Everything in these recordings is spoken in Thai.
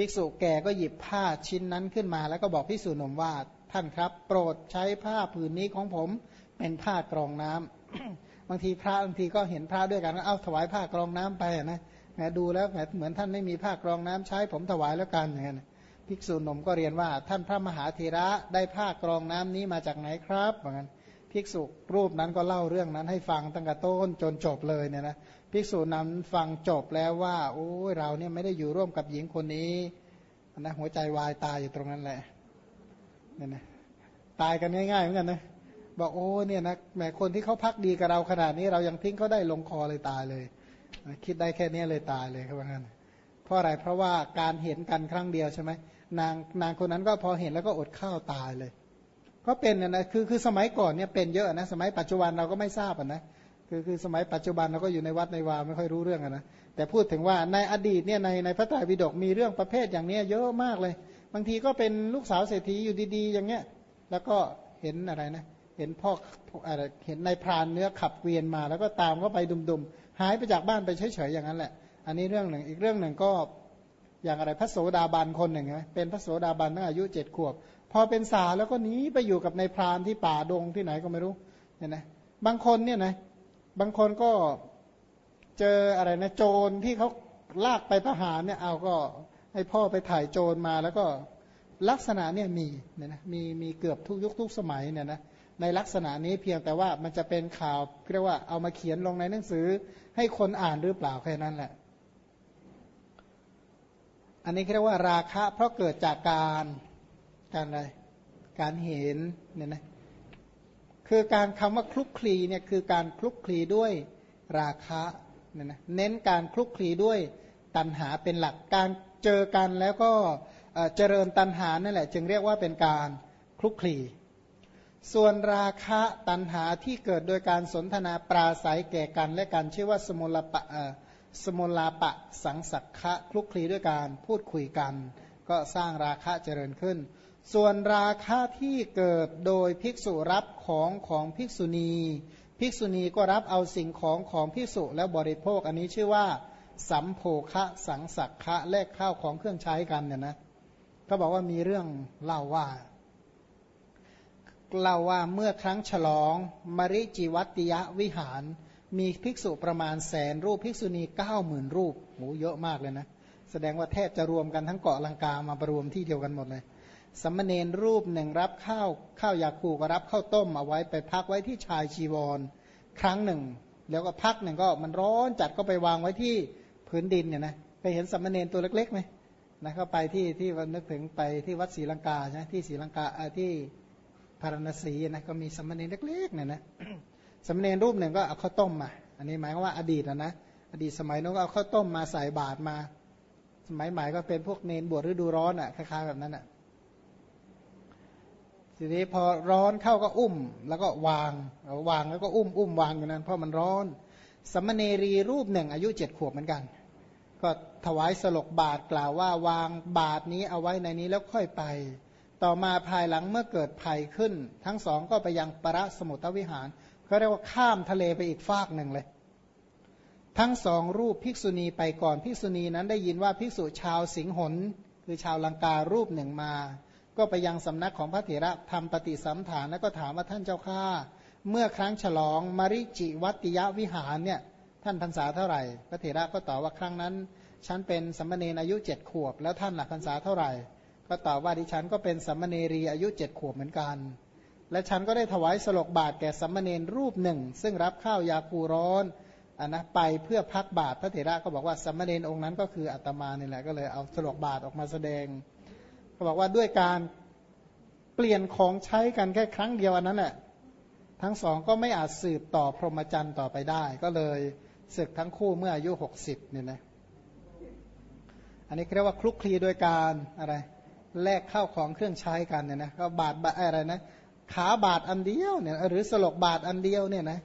ภิกษุแก่ก็หยิบผ้าชิ้นนั้นขึ้นมา แล้วก็บอกภิกษุหนุ่มว่าท่านครับ โปรดใช้ผ้าผืนนี้ของผมเป็นผ้ากรองน้ำบางทีพระบางทีก็เห็นพระด้วยกันเอาถวายผ้ากรองน้ำไปนะแหมดูแล้วแหมเหมือนท่านไม่มีผ้ากรองน้ำใช้ผมถวายแล้วกันอย่างนี้นภิกษุหนุ่มก็เรียนว่า ท่านพระมหาเทระได้ผ้ากรองน้ำนี้มาจากไหนครับเหมือนกันภิกษุรูปนั้นก็เล่าเรื่องนั้นให้ฟังตั้งแต่ต้นจนจบเลยเนี่ยนะ ภิกษุนั้นฟังจบแล้วว่า โอ้ยเราเนี่ยไม่ได้อยู่ร่วมกับหญิงคนนี้นะหัวใจวายตายอยู่ตรงนั้นแหละเนี่ยนะตายกันง่ายๆเหมือนกันนะบอกโอ้เนี่ยนะแหมคนที่เขาพักดีกับเราขนาดนี้ เรายังทิ้งเขาได้ลงคอเลยตายเลย คิดได้แค่นี้เลยตายเลยครับว่างั้นเพราะอะไรเพราะว่าการเห็นกันครั้งเดียวใช่ไหมนางนางคนนั้นก็พอเห็นแล้วก็อดข้าวตายเลย ก็เป็นนะคือคือสมัยก่อนเนี่ยเป็นเยอะนะสมัยปัจจุบันเราก็ไม่ทราบนะ คือคือสมัยปัจจุบันเราก็อยู่ในวัดในวาไม่ค่อยรู้เรื่องนะแต่พูดถึงว่าในอดีตเนี่ยในในพระไตรปิฎกมีเรื่องประเภทอย่างนี้เยอะมากเลย บางทีก็เป็นลูกสาวเศรษฐีอยู่ดีๆ อย่างเงี้ย แล้วก็เห็นอะไรนะ เห็นพ่ออะไรเห็นในพรานเนื้อขับเกวียนมา แล้วก็ตามก็ไปดุมๆหายไปจากบ้านไปเฉยๆอย่างนั้นแหละ อันนี้เรื่องหนึ่งอีกเรื่องหนึ่งก็อย่างอะไรพระโสดาบันคนหนึ่งนะเป็นพระโสดาบันตั้งอายุเจ็ดขวบ พอเป็นสาวแล้วก็หนีไปอยู่กับในพรานที่ป่าดงที่ไหนก็ไม่รู้เนี่ยนะบางคนเนี่ยนะ บางคนก็เจออะไรนะโจรที่เขาลากไปประหารเนี่ยเอาก็ให้พ่อไปถ่ายโจรมาแล้วก็ลักษณะเนี่ยมีเนี่ยนะมีมีเกือบทุกยุคทุกสมัยเนี่ยนะในลักษณะนี้เพียงแต่ว่ามันจะเป็นข่าวเรียกว่าเอามาเขียนลงในหนังสือ ให้คนอ่านหรือเปล่าแค่นั้นแหละ อันนี้เรียกว่าราคะเพราะเกิดจากการการอะไรการเห็นเนี่ยนะ คือการคำว่าคลุกคลีเนี่ยคือการคลุกคลีด้วยราคะเนี่ยนะเน้นการคลุกคลีด้วยตัณหาเป็นหลักการเจอกันแล้วก็เจริญตัณหานั่นแหละ จึงเรียกว่าเป็นการคลุกคลีส่วนราคะตัณหาที่เกิดโดยการสนทนาปราศัยแก่กัน และกันชื่อว่าสมุลปะสมุลาปะสังสักคะคลุกคลีด้วยการพูดคุยกัน ก็สร้างราคะเจริญขึ้น ส่วนราคะที่เกิดโดยภิกษุรับของของภิกษุณี ภิกษุณีก็รับเอาสิ่งของของภิกษุแล้วบริโภคอันนี้ชื่อว่า สัมโภคะสังสักคะแลกข้าวของเครื่องใช้กันเนี่ยนะเขาบอกว่ามีเรื่องเล่าว่าเล่าว่าเมื่อครั้งฉลองมริจิวัติยะวิหาร มีภิกษุประมาณแสนรูปภิกษุณีเก้าหมื่นรูปโหเยอะมากเลยนะ แสดงว่าแทบจะรวมกันทั้งเกาะลังกามาประรวมที่เดียวกันหมดเลย สมณเณรรูปหนึ่งรับข้าวข้าวยาคูก็รับข้าวต้มเอาไว้ไปพักไว้ที่ชายชีวร ครั้งหนึ่ง แล้วก็พักหนึ่งก็มันร้อนจัดก็ไปวางไว้ที่พื้นดินเนี่ยนะไปเห็นสมณเณรตัวเล็กๆไหมนะเขาไปที่ที่วันนึกถึงไปที่วัดศรีลังกาใช่ไหมที่ศรีลังกาที่พารณสีนะก็มีสมณเณรเล็กๆเนี่ยนะสมณเณรรูปหนึ่งก็เอาข้าวต้มมา อันนี้หมายว่าอดีตนะนะอดีตสมัยนู้นก็เอาข้าวต้มมาใส่บาตรมา สมัยใหม่ก็เป็นพวกเนนบวชฤดูร้อนอะคล้ายๆแบบนั้นอะ ทีนี้พอร้อนเข้าก็อุ้ม แล้วก็วางวางแล้วก็อุ้มอุ้มวางอยู่นั้นเพราะมันร้อนสมณเนรีรูปหนึ่งอายุเจ็ดขวบเหมือนกัน ก็ถวายสลกบาทกล่าวว่าวางบาทนี้เอาไว้ในนี้แล้วค่อยไป ต่อมาภายหลังเมื่อเกิดภัยขึ้น ทั้งสองก็ไปยังประสมุทวิหารเขาเรียกว่าข้ามทะเลไปอีกฟากหนึ่งเลย ทั้งสองรูปภิกษุณีไปก่อนภิกษุณีนั้นได้ยินว่าภิกษุชาวสิงหนคือชาวลังการูปหนึ่งมา ก็ไปยังสำนักของพระเถระทำปฏิสัมฐานแล้วก็ถามว่าท่านเจ้าข้าเมื่อครั้งฉลองมริจิวัติยะวิหารเนี่ยท่านพรรษาเท่าไหร่ พระเถระก็ตอบว่าครั้งนั้น ฉันเป็นสัมมเนอายุเจ็ดขวบ แล้วท่านหลักพรรษาเท่าไหร่ ก็ตอบว่าดิฉันก็เป็นสัมมเนรีอายุเจ็ดขวบเหมือนกัน และฉันก็ได้ถวายสลกบาทแก่สัมมเนรรูปหนึ่ง ซึ่งรับข้าวยาคูร้อนอันนะไปเพื่อพักบาทพระเถระก็บอกว่าสัมมเนรองค์นั้นก็คืออาตมานี่แหละก็เลยเอาสลกบาทออกมาแสดง ก็บอกว่าด้วยการเปลี่ยนของใช้กันแค่ครั้งเดียวอันนั้นแหละทั้งสองก็ไม่อาจสืบต่อพรหมจรรย์ต่อไปได้ ก็เลยศึกทั้งคู่เมื่ออายุหกสิบเนี่ยนะอันนี้เรียกว่าคลุกคลีโดยการอะไรแลกเข้าของเครื่องใช้กันเนี่ยนะก็บาทอะไรนะขาบาทอันเดียวเนี่ยหรือสลกบาทอันเดียวเนี่ยนะ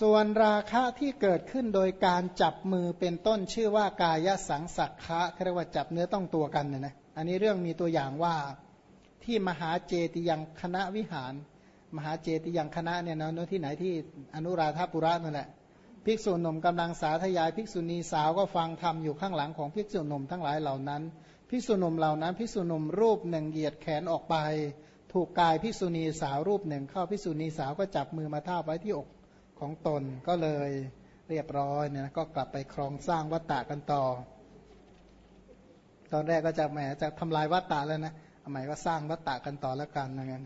ส่วนราคะที่เกิดขึ้นโดยการจับมือเป็นต้นชื่อว่ากายสังสักคะเรียกว่าจับเนื้อต้องตัวกันเนี่ยนะอันนี้เรื่องมีตัวอย่างว่าที่มหาเจติยังคณะวิหาร มหาเจติยังคณะเนี่ยนะที่ไหนที่อนุราธาปุระนั่นแหละภิกษุหนุ่มกำลังสาธยายภิกษุณีสาวก็ฟังธรรมอยู่ข้างหลังของภิกษุหนุ่มทั้งหลายเหล่านั้นภิกษุหนุ่มเหล่านั้นภิกษุหนุ่มรูปหนึ่งเหยียดแขนออกไป ถูกกายภิกษุณีสาวรูปหนึ่งเข้าภิกษุณีสาวก็จับมือมาทาไว้ที่อก ของตนก็เลยเรียบร้อยเนี่ยก็กลับไปครองสร้างวัตตะกันต่อ ตอนแรกก็จะแหมจะทำลายวัตตะแล้วนะหมายว่าสร้างวัตตะกันต่อแล้วกันนะงั้น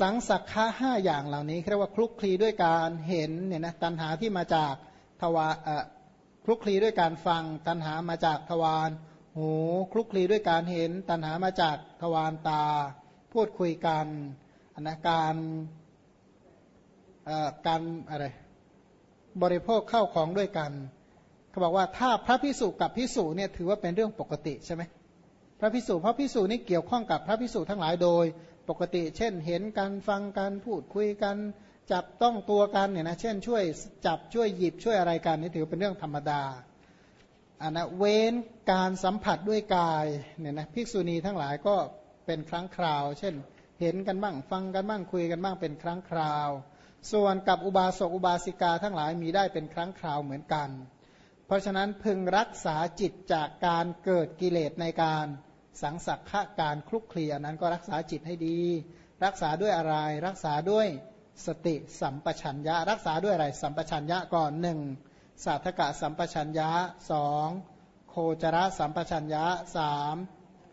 สังสักขะห้าอย่างเหล่านี้เรียกว่าคลุกคลีด้วยการเห็นเนี่ยนะตัณหาที่มาจากทวารคลุกคลีด้วยการฟัง ตัณหามาจากทวารหูคลุกคลีด้วยการเห็น ตัณหามาจากทวารตา พูดคุยกันอนนะการ การอะไรบริโภคเข้าของด้วยกันเขาบอกว่าถ้าพระพิสุกับพิสุเนี่ยถือว่าเป็นเรื่องปกติใช่ไหมพระพิสุพระพิสุนี่เกี่ยวข้องกับพระพิสุทั้งหลายโดยปกติ เช่น เห็นกันฟังกันพูดคุยกัน จับต้องตัวกันเนี่ยนะเช่น ช่วยจับช่วยหยิบช่วยอะไรกันนี่ถือเป็นเรื่องธรรมดาอันนะเว้นการสัมผัสด้วยกายเนี่ยนะภิกษุณีทั้งหลายก็เป็นครั้งคราว เช่น เห็นกันบ้างฟังกันบ้างคุยกันบ้างเป็นครั้งคราว ส่วนกับอุบาสกอุบาสิกาทั้งหลายมีได้เป็นครั้งคราวเหมือนกัน เพราะฉะนั้นพึงรักษาจิตจากการเกิดกิเลสในการสังสักขะการคลุกเคลีอันนั้นก็รักษาจิตให้ดี รักษาด้วยอะไร รักษาด้วยสติสัมปชัญญะ รักษาด้วยอะไรสัมปชัญญะก่อนหนึ่งสาธกะสัมปชัญญะสองโคจระสัมปชัญญะสาม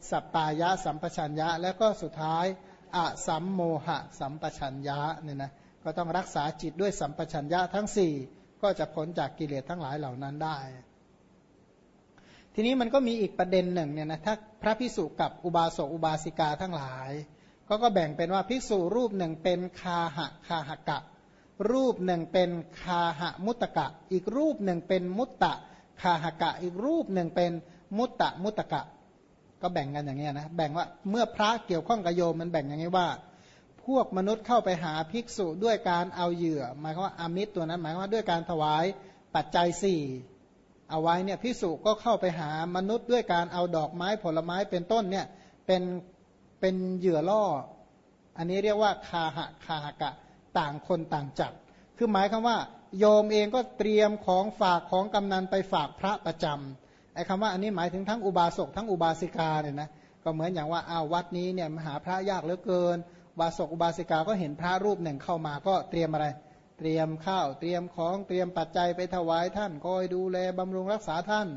สัปปายะสัมปชัญญะ แล้วก็สุดท้ายอะสัมโมหะสัมปชัญญะเนี่ยนะ ก็ต้องรักษาจิตด้วยสัมปชัญญะทั้งสี่ก็จะพ้นจากกิเลสทั้งหลายเหล่านั้นได้ ทีนี้มันก็มีอีกประเด็นหนึ่งเนี่ยนะถ้าพระพิสุกับอุบาสกอุบาสิกาทั้งหลาย ก็ก็แบ่งเป็นว่าพิสุรูปหนึ่งเป็นคาหะคาหกะ รูปหนึ่งเป็นคาหะมุตตะอีกรูปหนึ่งเป็นมุตตะคาหกะ อีกรูปหนึ่งเป็นมุตตะมุตกะ ก็แบ่งกันอย่างนี้นะแบ่งว่าเมื่อพระเกี่ยวข้องกับโยมมันแบ่งอย่างนี้ว่า พวกมนุษย์เข้าไปหาภิกษุด้วยการเอาเหยื่อ หมายความว่าอามิตรตัวนั้น หมายความว่าด้วยการถวายปัจจัยสี่เอาไว้เนี่ยภิกษุก็เข้าไปหามนุษย์ด้วยการเอาดอกไม้ผลไม้เป็นต้นเนี่ยเป็นเป็นเหยื่อล่อ อันนี้เรียกว่าคาหะคาหกะต่างคนต่างจับคือหมายคำว่า โยมเองก็เตรียมของฝากของกำนันไปฝากพระประจำไอ้คำว่าอันนี้หมายถึงทั้งอุบาสกทั้งอุบาสิกาเนี่ยนะก็เหมือนอย่างว่าอ้าววัดนี้เนี่ยมหาพระยากเหลือเกิน บาสกอุบาสิกาก็เห็นพระรูปหนึ่งเข้ามาก็เตรียมอะไร เตรียมข้าวเตรียมของเตรียมปัจจัยไปถวายท่านคอยดูแลบำรุงรักษาท่าน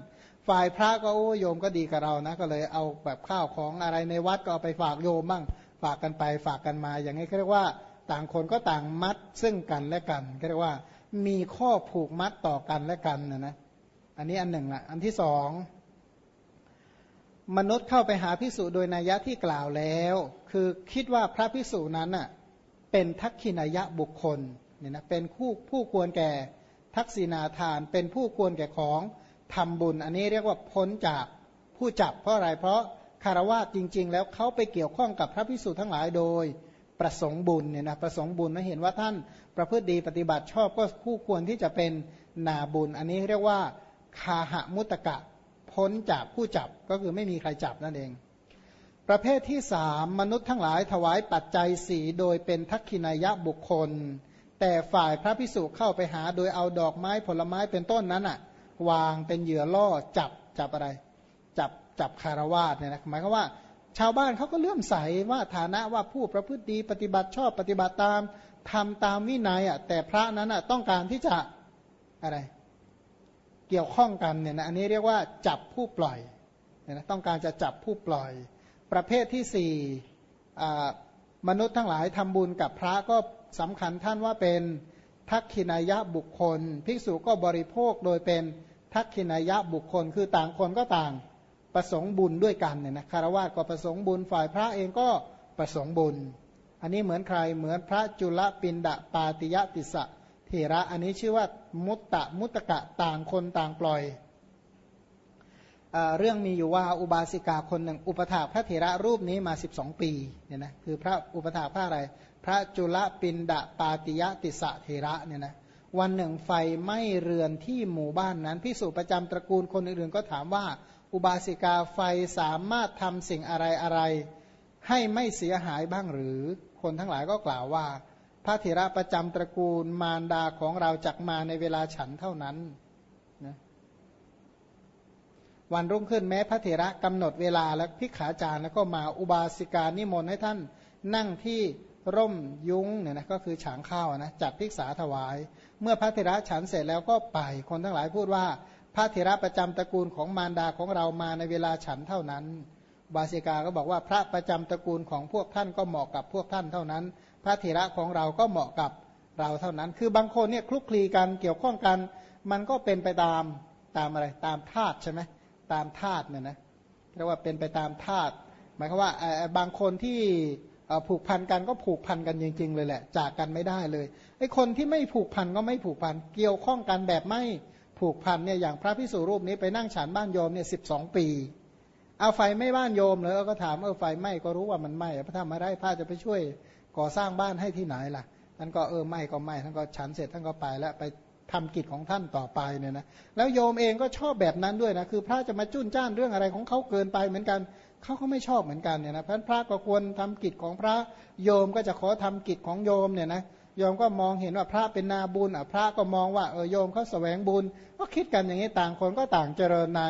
ฝ่ายพระก็โอ้โยมก็ดีกับเรานะ ก็เลยเอาแบบข้าวของอะไรในวัดก็เอาไปฝากโยมบ้างฝากกันไปฝากกันมา อย่างนี้เรียกว่าต่างคนก็ต่างมัดซึ่งกันและกันเรียกว่ามีข้อผูกมัดต่อกันและกันนะนะอันนี้อันหนึ่งละอันที่สอง มนุษย์เข้าไปหาพิสูจโดยนัยะที่กล่าวแล้ว คือคิดว่าพระพิสูจนั้นอะเป็นทักขินายะบุคคลเนี่ยนะเป็นผู้ผู้ควรแก่ทักษิณาทาน เป็นผู้ควรแก่ของทำบุญ อันนี้เรียกว่าพ้นจากผู้จับเพราะอะไรเพราะคารวะจริง ๆ แล้วเขาไปเกี่ยวข้องกับพระพิสูจทั้งหลายโดยประสงค์บุญเนี่ยนะประสงค์บุญนะเห็นว่าท่านประพฤติดีปฏิบัติชอบก็คู่ควรที่จะเป็นนาบุญ อันนี้เรียกว่าคาหะมุตกะ พ้นจากผู้จับก็คือไม่มีใครจับนั่นเอง ประเภทที่สามมนุษย์ทั้งหลายถวายปัจจัยสีโดยเป็นทักขินายะบุคคล แต่ฝ่ายพระพิสุเข้าไปหาโดยเอาดอกไม้ผลไม้เป็นต้นนั้นอะวางเป็นเหยื่อล่อจับจับอะไร จับจับคารวาสเนี่ยนะหมายความว่า ชาวบ้านเขาก็เลื่อมใสว่าฐานะว่าผู้ประพฤติดีปฏิบัติชอบปฏิบัติตามทำตามวินัยอะแต่พระนั้นอะต้องการที่จะอะไร เกี่ยวข้องกันเนี่ยนะอันนี้เรียกว่าจับผู้ปล่อยเนี่ยนะต้องการจะจับผู้ปล่อย ประเภทที่สี่มนุษย์ทั้งหลายทำบุญกับพระก็สำคัญท่านว่าเป็นทักขินายะบุคคล ภิกษุก็บริโภคโดยเป็นทักขินายะบุคคล คือต่างคนก็ต่างประสงค์บุญด้วยกันเนี่ยนะคารวะก็ประสงค์บุญฝ่ายพระเองก็ประสงค์บุญ อันนี้เหมือนใครเหมือนพระจุลปินดาปาติยติสะ เถระอันนี้ชื่อว่ามุตตะมุตตะต่างคนต่างปล่อยเรื่องมีอยู่ว่าอุบาสิกาคนหนึ่ง อุปถาพระเถระรูปนี้มา 12 ปีเนี่ยนะคือพระอุปถาพระอะไร พระจุลปินดาปาติยติสะเถระเนี่ยนะวันหนึ่งไฟไหม้เรือนที่หมู่บ้านนั้นพิสูจประจำตระกูลคนอื่นๆก็ถามว่า อุบาสิกาไฟสามารถทำสิ่งอะไรอะไร ให้ไม่เสียหายบ้างหรือคนทั้งหลายก็กล่าวว่า ระเถระประจำตระกูลมารดาของเราจักมาในเวลาฉันเท่านั้นนะวันรุ่งขึ้นแม้พระเถระกำหนดเวลาแล้วพิกขาจารย์แล้วก็มาอุบาสิกานิมนต์ให้ท่านนั่งที่ร่มยุ้งเนี่ยนะก็คือฉางข้าวนะจัดพิกษาถวาย เมื่อพระเถระฉันเสร็จแล้วก็ไปคนทั้งหลายพูดว่า พระเถระประจำตระกูลของมารดาของเรามาในเวลาฉันเท่านั้น บาสิกาก็บอกว่าพระประจำตระกูลของพวกท่านก็เหมาะกับพวกท่านเท่านั้น ระเถระของเราก็เหมาะกับเราเท่านั้น คือบางคนเนี่ยคลุกคลีกันเกี่ยวข้องกัน มันก็เป็นไปตามตามอะไรตามธาตุใช่ไหมตามธาตุเนี่ยนะเรียกว่าเป็นไปตามธาตุหมายความว่าบางคนที่ผูกพันกันก็ผูกพันกันจริง ๆ เลยแหละ จากกันไม่ได้เลยไอ้คนที่ไม่ผูกพันก็ไม่ผูกพันเกี่ยวข้องกันแบบไม่ผูกพันเนี่ยอย่างพระพิสุรูปนี้ไปนั่งฉันบ้านโยมเนี่ยสิบสองปี เอาไฟไม่บ้านโยมเลยก็ถามเออไฟไหม้ก็รู้ว่ามันไหม้พระทำอะไรพระจะไปช่วย ก่อสร้างบ้านให้ที่ไหนล่ะท่านก็เออไม้ก็ไม้ท่านก็ฉันเสร็จท่านก็ไปแล้วไปทำกิจของท่านต่อไปเนี่ยนะแล้วโยมเองก็ชอบแบบนั้นด้วยนะคือพระจะมาจุนจ้านเรื่องอะไรของเขาเกินไปเหมือนกันเขาก็ไม่ชอบเหมือนกันเนี่ยนะพระพระก็ควรทำกิจของพระโยมก็จะขอทำกิจของโยมเนี่ยนะโยมก็มองเห็นว่าพระเป็นนาบุญอะพระก็มองว่าเออโยมเขาแสวงบุญ ก็คิดกันอย่างนี้ต่างคนก็ต่างเจริญใน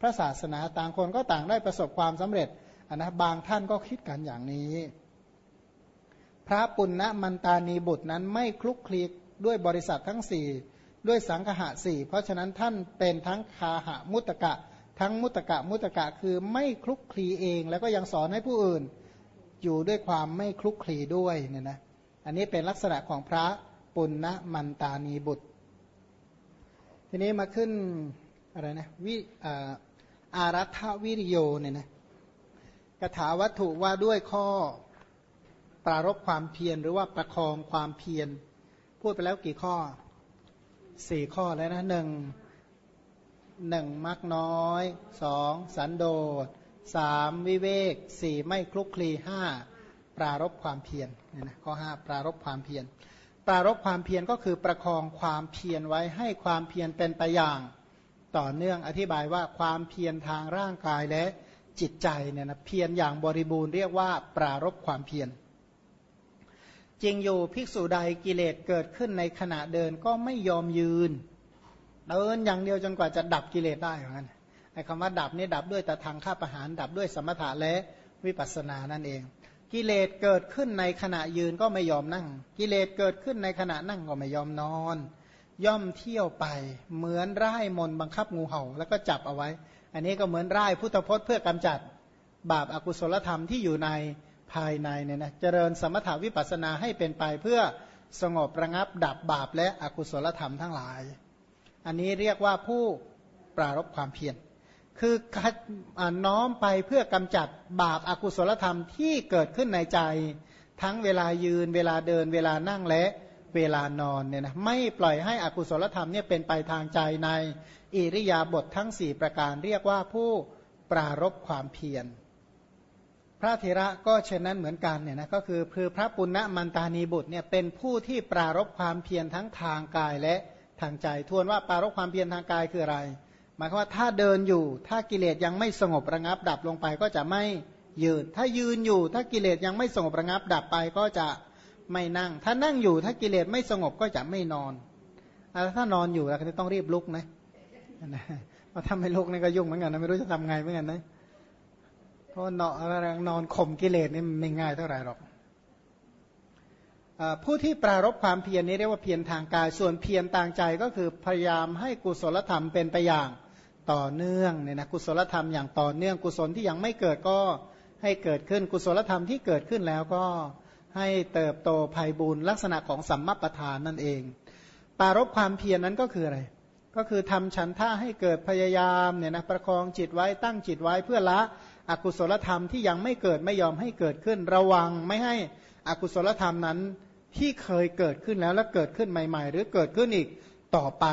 พระศาสนาต่างคนก็ต่างได้ประสบความสำเร็จนะบางท่านก็คิดกันอย่างนี้ พระปุณณมันตานีบุตรนั้นไม่คลุกคลีด้วยบริษัททั้งสี่ด้วยสังหะสี่เพราะฉะนั้นท่านเป็นทั้งคาหะมุตกะ ทั้งมุตกะมุตกะคือไม่คลุกคลีเอง แล้วก็ยังสอนให้ผู้อื่น อยู่ด้วยความไม่คลุกคลีด้วยเนี่ยนะอันนี้เป็นลักษณะของพระปุณณมันตานีบุตร ทีนี้มาขึ้นอะไรนะวิอารัฐวิริโยเนี่ยนะกถาวัตถุว่าด้วยข้อ ปรารบความเพียรหรือว่าประคองความเพียร พูดไปแล้วกี่ข้อสี่ข้อแล้วนะหนึ่งหนึ่งมักน้อยสองสันโดษสามวิเวกสี่ไม่คลุกคลีห้าปรารบความเพียรเนี่ยนะข้อห้าปรารบความเพียรปรารบความเพียรก็คือประคองความเพียรไว้ให้ความเพียรเป็นไปอย่างต่อเนื่องอธิบายว่าความเพียรทางร่างกายและจิตใจเนี่ยนะเพียรอย่างบริบูรณ์เรียกว่าปรารบความเพียร จริงอยู่ภิกษุใดกิเลสเกิดขึ้นในขณะเดินก็ไม่ยอมยืน เดินอย่างเดียวจนกว่าจะดับกิเลสได้เหมือนกันไอ้คำว่าดับนี่ดับด้วยแต่ทางข้าประหารดับด้วยสมถะและวิปัสสนานั่นเอง กิเลสเกิดขึ้นในขณะยืนก็ไม่ยอมนั่ง กิเลสเกิดขึ้นในขณะนั่งก็ไม่ยอมนอน ย่อมเที่ยวไปเหมือนร่ายมนบังคับงูเห่าแล้วก็จับเอาไว้ อันนี้ก็เหมือนร่ายพุทธพจน์เพื่อกำจัดบาปอากุศลธรรมที่อยู่ใน ภายในเนี่ยนะเจริญสมถาวิปัสนาให้เป็นไปเพื่อสงบระงับดับบาปและอกุศลธรรมทั้งหลาย อันนี้เรียกว่าผู้ปรารบความเพียรคือน้อมไปเพื่อกำจัดบาปอากุศลธรรมที่เกิดขึ้นในใจ ทั้งเวลายืนเวลาเดิน เวลานั่งและเวลานอนเนี่ยนะไม่ปล่อยให้อกุศลธรรมเนี่ยเป็นไปทางใจในอิริยาบถททั้ง 4 ประการเรียกว่าผู้ปรารบความเพียร พระเถระก็เช่นนั้นเหมือนกันเนี่ยนะก็คือคือพระปุณณมันตานีบุตรเนี่ยเป็นผู้ที่ปรารบความเพียรทั้งทางกายและทางใจทวนว่าปรารกความเพียรทางกายคืออะไร หมายความว่าถ้าเดินอยู่ ถ้ากิเลสยังไม่สงบระงับดับลงไปก็จะไม่ยืน ถ้ายืนอยู่ ถ้ากิเลสยังไม่สงบระงับดับไปก็จะไม่นั่ง ถ้านั่งอยู่ถ้ากิเลสไม่สงบก็จะไม่นอนถ้านอนอยู่เราก็ต้องรีบลุกนะเพราะถ้าไม่ลุกนี่ก็ยุ่งเหมือนกันนะไม่รู้จะทำไงเหมือนกันนะ ราะนอนนอนข่มกิเลสนี่ไม่ง่ายเท่าไหร่หรอกผู้ที่ปรารบความเพียรนี้เรียกว่าเพียรทางกาย ส่วนเพียรต่างใจก็คือพยายามให้กุศลธรรมเป็นไปอย่างต่อเนื่องเนี่ยนะกุศลธรรมอย่างต่อเนื่องกุศลที่ยังไม่เกิดก็ให้เกิดขึ้นกุศลธรรมที่เกิดขึ้นแล้วก็ให้เติบโตภัยบุญลักษณะของสัมมาประธานนั่นเอง ปารบความเพียรนั้นก็คืออะไร ก็คือทำฉันท่าให้เกิดพยายามเนี่ยนะประคองจิตไว้ตั้งจิตไว้เพื่อละ อกุศลธรรมที่ยังไม่เกิดไม่ยอมให้เกิดขึ้น ระวังไม่ให้อกุศลธรรมนั้นที่เคยเกิดขึ้นแล้วและเกิดขึ้นใหม่ ๆ หรือเกิดขึ้นอีกต่อไป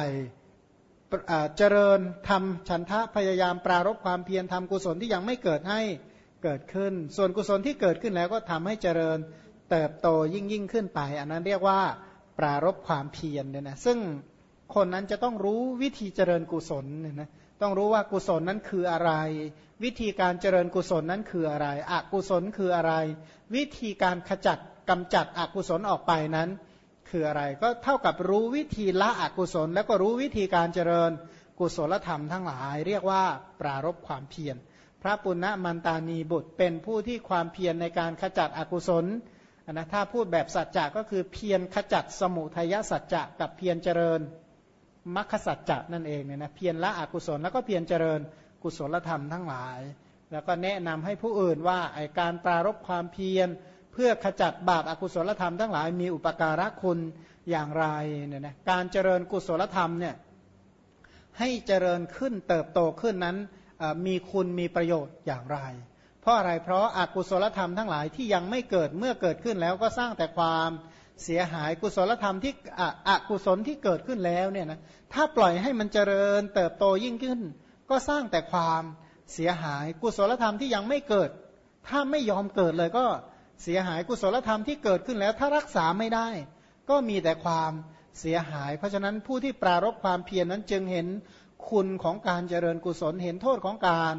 เจริญทำฉันทะพยายามปรารบความเพียรทำกุศลที่ยังไม่เกิดให้เกิดขึ้น ส่วนกุศลที่เกิดขึ้นแล้วก็ทำให้เจริญเติบโตยิ่งยิ่งขึ้นไป อันนั้นเรียกว่าปรารบความเพียรเนี่ยนะซึ่งคนนั้นจะต้องรู้วิธีเจริญกุศลเนี่ยนะ ต้องรู้ว่ากุศลนั้นคืออะไร วิธีการเจริญกุศลนั้นคืออะไร อกุศลคืออะไร วิธีการขจัดกำจัดอกุศลออกไปนั้น คืออะไร ก็เท่ากับรู้วิธีละอกุศล แล้วก็รู้วิธีการเจริญกุศลธรรมทั้งหลาย เรียกว่าปรารบความเพียร พระปุณณมันตานีบุตรเป็นผู้ที่ความเพียรในการขจัดอกุศลนะถ้าพูดแบบสัจจะก็คือเพียรขจัดสมุทัยสัจจะกับเพียรเจริญ มรรคสัจจะนั่นเองเนี่ยนะเพียรละอกุศลแล้วก็เพียรเจริญกุศลธรรมทั้งหลาย แล้วก็แนะนำให้ผู้อื่นว่าไอการปรารบความเพียร เพื่อขจัดบาปอากุศลธรรมทั้งหลายมีอุปการะคุณอย่างไรเนี่ยนะการเจริญกุศลธรรมเนี่ยให้เจริญขึ้นเติบโตขึ้นนั้นมีคุณมีประโยชน์อย่างไร เพราะอะไรเพราะอากุศลธรรมทั้งหลายที่ยังไม่เกิดเมื่อเกิดขึ้นแล้วก็สร้างแต่ความ เสียหายกุศลธรรมที่อกุศลที่เกิดขึ้นแล้วเนี่ยนะถ้าปล่อยให้มันเจริญเติบโตยิ่งขึ้น ก็สร้างแต่ความเสียหายกุศลธรรมที่ยังไม่เกิด ถ้าไม่ยอมเกิดเลยก็เสียหายกุศลธรรมที่เกิดขึ้นแล้ว ถ้ารักษาไม่ได้ ก็มีแต่ความเสียหาย เพราะฉะนั้นผู้ที่ปรารบความเพียรนนั้นจึงเห็นคุณของการเจริญกุศลเห็นโทษของการ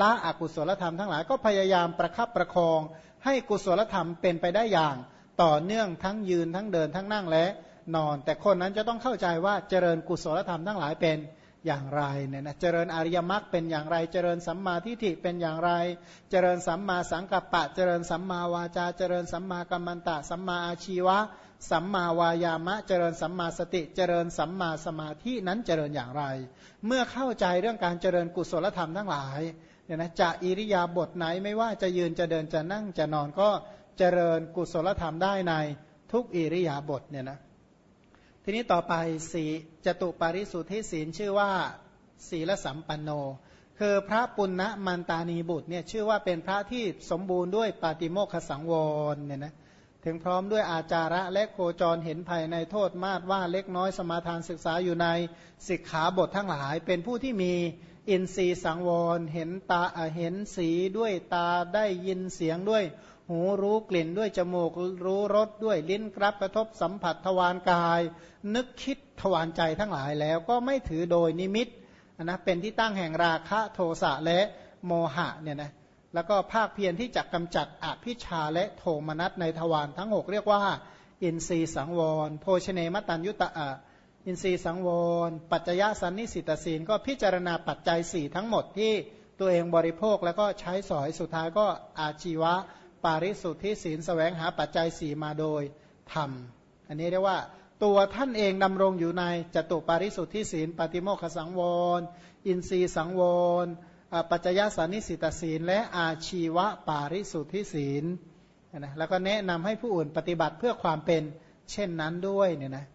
ละอกุศลธรรมทั้งหลายก็พยายามประคับประคอง ให้กุศลธรรมเป็นไปได้อย่าง ต่อเนื่องทั้งยืนทั้งเดินทั้งนั่งและนอน แต่คนนั้นจะต้องเข้าใจว่าเจริญกุศลธรรมทั้งหลายเป็นอย่างไรเนี่ยนะเจริญอริยมรรคเป็นอย่างไร เจริญสัมมาทิฏฐิเป็นอย่างไร เจริญสัมมาสังกัปปะ เจริญสัมมาวาจา เจริญสัมมากัมมันตะ สัมมาอาชีวะ สัมมาวายามะ เจริญสัมมาสติ เจริญสัมมาสมาธินั้นเจริญอย่างไร เมื่อเข้าใจเรื่องการเจริญกุศลธรรมทั้งหลายเนี่ยนะจะอิริยาบถไหนไม่ว่าจะยืนจะเดินจะนั่งจะนอนก็ เจริญกุศลธรรมได้ในทุกอิริยาบถเนี่ยนะทีนี้ต่อไปสีจตุปาริสุทธิศีลชื่อว่าศีลสัมปันโน คือพระปุณณมันตานีบุตรเนี่ยชื่อว่าเป็นพระที่สมบูรณ์ด้วยปาติโมขสังวรเนี่ยนะถึงพร้อมด้วยอาจาระและโคจรเห็นภายในโทษมาตว่าเล็กน้อยสมาทานศึกษาอยู่ในสิกขาบททั้งหลาย เป็นผู้ที่มีอินทรีย์สังวร เห็นตาเห็นสีด้วยตาได้ยินเสียงด้วย หูรู้กลิ่นด้วยจมูกรู้รสด้วยลิ้นครับกระทบสัมผัสทวารกาย นึกคิดทวารใจทั้งหลายแล้วก็ไม่ถือโดยนิมิตนะเป็นที่ตั้งแห่งราคะโทสะและโมหะเนี่ยนะแล้วก็ภาคเพียรที่จะกำจัดอภิชาและโทมนัสในทวารทั้ง 6 เรียกว่า อินทรีสังวร โภชเนมตันยุตะอินทรีสังวร ปัจจยสันนิสิตศีลก็พิจารณาปัจจัย 4 ทั้งหมดที่ตัวเองบริโภคแล้วก็ใช้สอยสุดท้ายก็อาชีวะ ปาริสุทธิศีลสแสวงหาปัจจัยสี่มาโดยธรรม อันนี้เรียกว่าตัวท่านเองดำรงอยู่ในจตุปาริสุทธิศีลปฏิโมคสังวร อินทรีสังวร ปัจจยสานิสิตศีล และอาชีวะปาริสุทธิศีลนะแล้วก็แนะนำให้ผู้อื่นปฏิบัติเพื่อความเป็นเช่นนั้นด้วยเนี่ยนะ